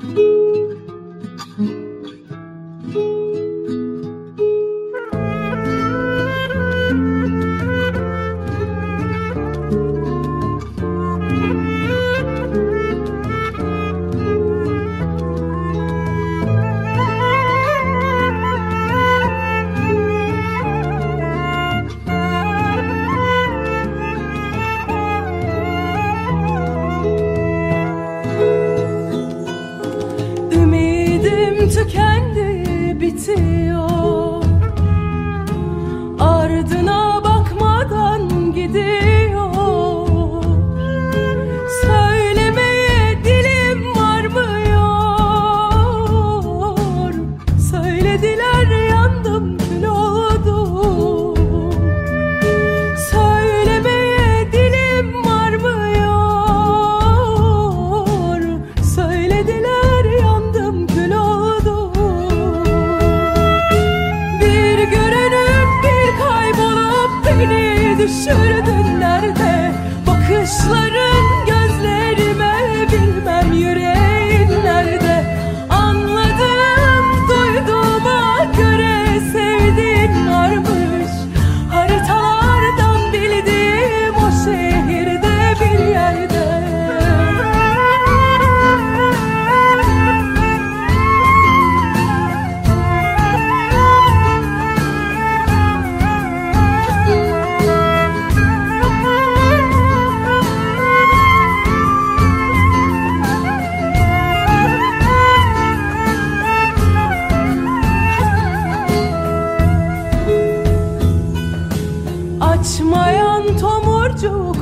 thank you you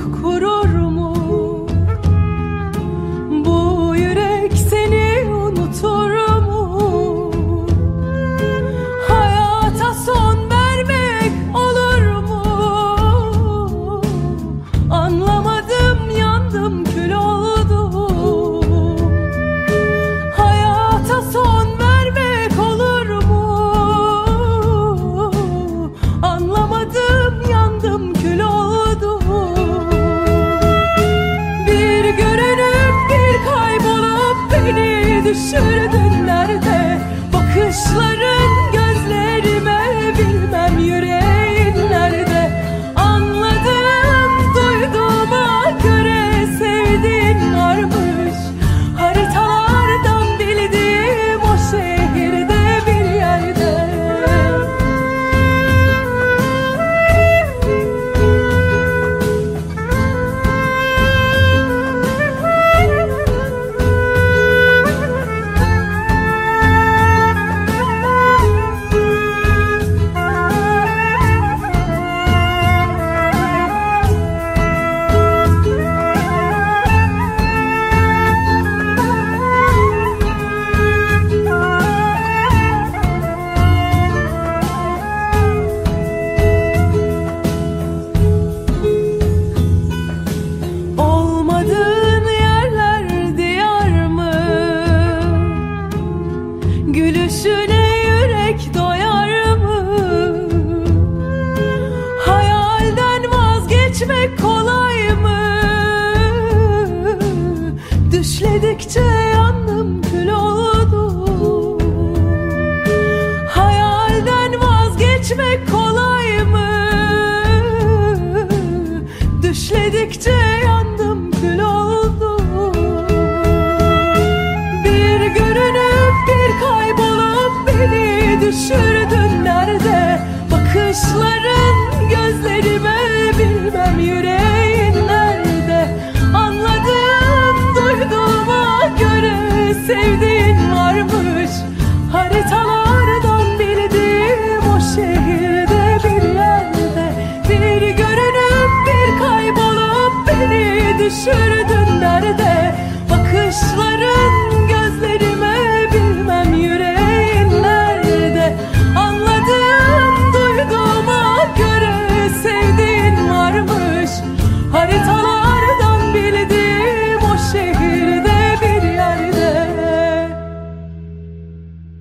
ve kolay mı? Düşledikçe yandım kül oldu Hayalden vazgeçmek kolay mı? Düşledikçe yandım kül oldu Bir görünüp bir kaybolup beni düşürdün nerede? Bakışların